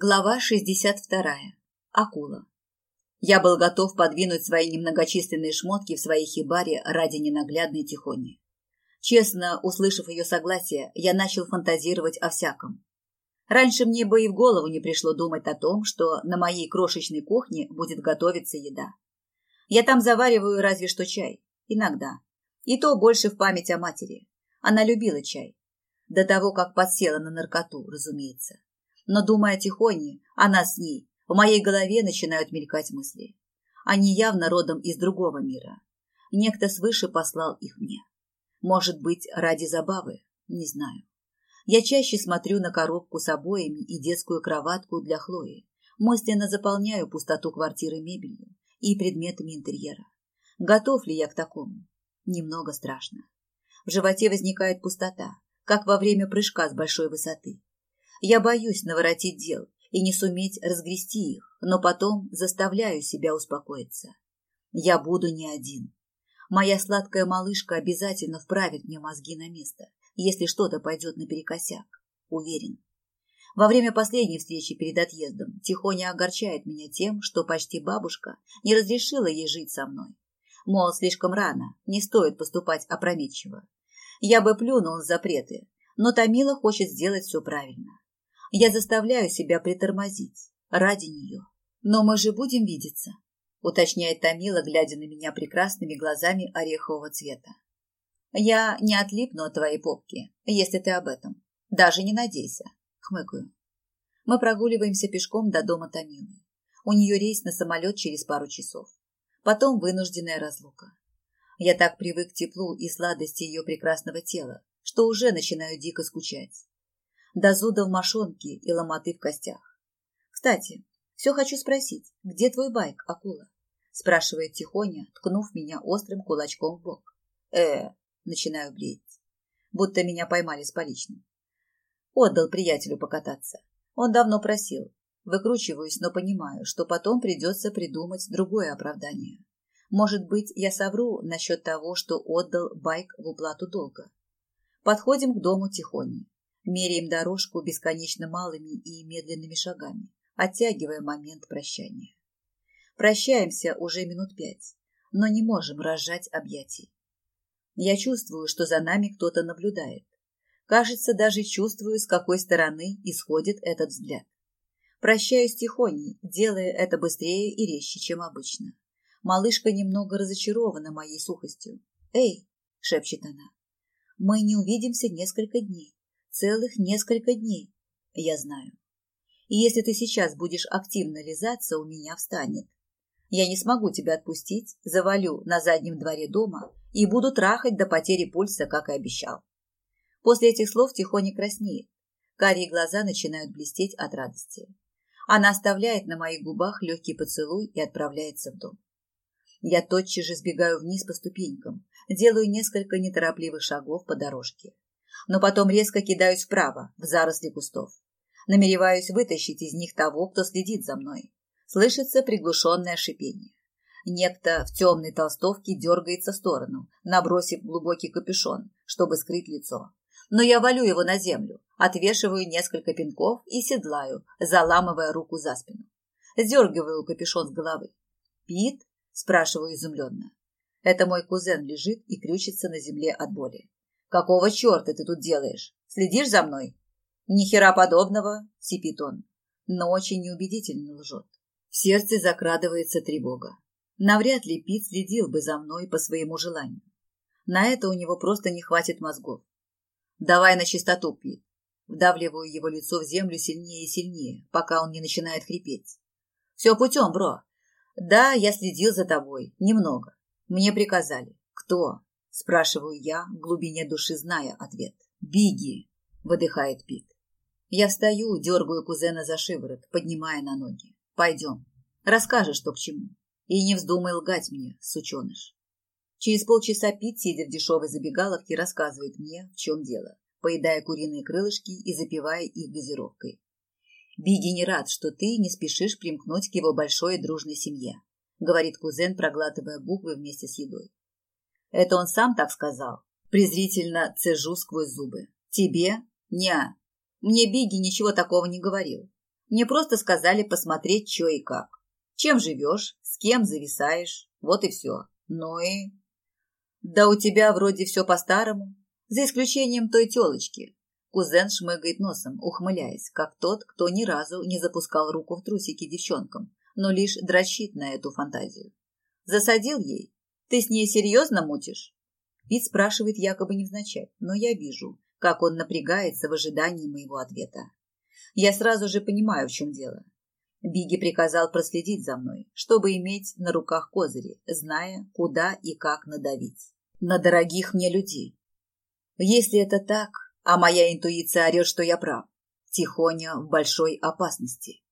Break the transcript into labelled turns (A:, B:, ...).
A: Глава 62. Акула. Я был готов подвинуть свои немногочисленные шмотки в своей хибаре ради ненаглядной тихони. Честно, услышав ее согласие, я начал фантазировать о всяком. Раньше мне бы и в голову не пришло думать о том, что на моей крошечной кухне будет готовиться еда. Я там завариваю разве что чай. Иногда. И то больше в память о матери. Она любила чай. До того, как подсела на наркоту, разумеется но, думая о Тихоне, она с ней, в моей голове начинают мелькать мысли. Они явно родом из другого мира. Некто свыше послал их мне. Может быть, ради забавы? Не знаю. Я чаще смотрю на коробку с обоями и детскую кроватку для Хлои. Мысленно заполняю пустоту квартиры мебелью и предметами интерьера. Готов ли я к такому? Немного страшно. В животе возникает пустота, как во время прыжка с большой высоты. Я боюсь наворотить дел и не суметь разгрести их, но потом заставляю себя успокоиться. Я буду не один. Моя сладкая малышка обязательно вправит мне мозги на место, если что-то пойдет наперекосяк. Уверен. Во время последней встречи перед отъездом Тихоня огорчает меня тем, что почти бабушка не разрешила ей жить со мной. Мол, слишком рано, не стоит поступать опрометчиво. Я бы плюнул на запреты, но Тамила хочет сделать все правильно. Я заставляю себя притормозить ради нее. Но мы же будем видеться, уточняет Тамила, глядя на меня прекрасными глазами орехового цвета. Я не отлипну от твоей попки, если ты об этом. Даже не надейся, хмыкаю. Мы прогуливаемся пешком до дома Тамилы. У нее рейс на самолет через пару часов. Потом вынужденная разлука. Я так привык к теплу и сладости ее прекрасного тела, что уже начинаю дико скучать до зуда в мошонке и ломоты в костях. Кстати, все хочу спросить, где твой байк, акула? Спрашивает тихоня, ткнув меня острым кулачком в бок. Э, начинаю блеять, будто меня поймали с поличным. Отдал приятелю покататься. Он давно просил. Выкручиваюсь, но понимаю, что потом придется придумать другое оправдание. Может быть, я совру насчет того, что отдал байк в уплату долга. Подходим к дому Тихони. Меряем дорожку бесконечно малыми и медленными шагами, оттягивая момент прощания. Прощаемся уже минут пять, но не можем разжать объятий. Я чувствую, что за нами кто-то наблюдает. Кажется, даже чувствую, с какой стороны исходит этот взгляд. Прощаюсь тихоней, делая это быстрее и резче, чем обычно. Малышка немного разочарована моей сухостью. «Эй!» — шепчет она. «Мы не увидимся несколько дней. Целых несколько дней, я знаю. И если ты сейчас будешь активно лизаться, у меня встанет. Я не смогу тебя отпустить, завалю на заднем дворе дома и буду трахать до потери пульса, как и обещал. После этих слов тихоня краснеет. Карие глаза начинают блестеть от радости. Она оставляет на моих губах легкий поцелуй и отправляется в дом. Я тотчас же сбегаю вниз по ступенькам, делаю несколько неторопливых шагов по дорожке но потом резко кидаюсь вправо, в заросли кустов. Намереваюсь вытащить из них того, кто следит за мной. Слышится приглушенное шипение. Некто в темной толстовке дергается в сторону, набросив глубокий капюшон, чтобы скрыть лицо. Но я валю его на землю, отвешиваю несколько пинков и седлаю, заламывая руку за спину. Сдергиваю капюшон с головы. «Пит?» – спрашиваю изумленно. Это мой кузен лежит и крючится на земле от боли. Какого черта ты тут делаешь? Следишь за мной? Ни хера подобного, сипит он, но очень неубедительно лжет. В сердце закрадывается тревога. Навряд ли Пит следил бы за мной по своему желанию. На это у него просто не хватит мозгов. Давай на чистоту, Пит. Вдавливаю его лицо в землю сильнее и сильнее, пока он не начинает хрипеть. Все путем, бро. Да, я следил за тобой. Немного. Мне приказали. Кто? Спрашиваю я, в глубине души зная ответ. «Биги!» – выдыхает Пит. Я встаю, дергаю кузена за шиворот, поднимая на ноги. «Пойдем. Расскажешь, что к чему. И не вздумай лгать мне, сученыш». Через полчаса Пит, сидя в дешевой забегаловке, рассказывает мне, в чем дело, поедая куриные крылышки и запивая их газировкой. «Биги не рад, что ты не спешишь примкнуть к его большой и дружной семье», говорит кузен, проглатывая буквы вместе с едой. Это он сам так сказал. Презрительно цежу сквозь зубы. Тебе? Неа. Мне Бигги ничего такого не говорил. Мне просто сказали посмотреть, что и как. Чем живешь, с кем зависаешь, вот и все. Ну и... Да у тебя вроде все по-старому, за исключением той телочки. Кузен шмыгает носом, ухмыляясь, как тот, кто ни разу не запускал руку в трусики девчонкам, но лишь дрочит на эту фантазию. Засадил ей? Ты с ней серьезно мутишь? Вид спрашивает якобы невзначай, но я вижу, как он напрягается в ожидании моего ответа. Я сразу же понимаю, в чем дело. Биги приказал проследить за мной, чтобы иметь на руках козыри, зная, куда и как надавить. На дорогих мне людей. Если это так, а моя интуиция орет, что я прав, Тихоня в большой опасности.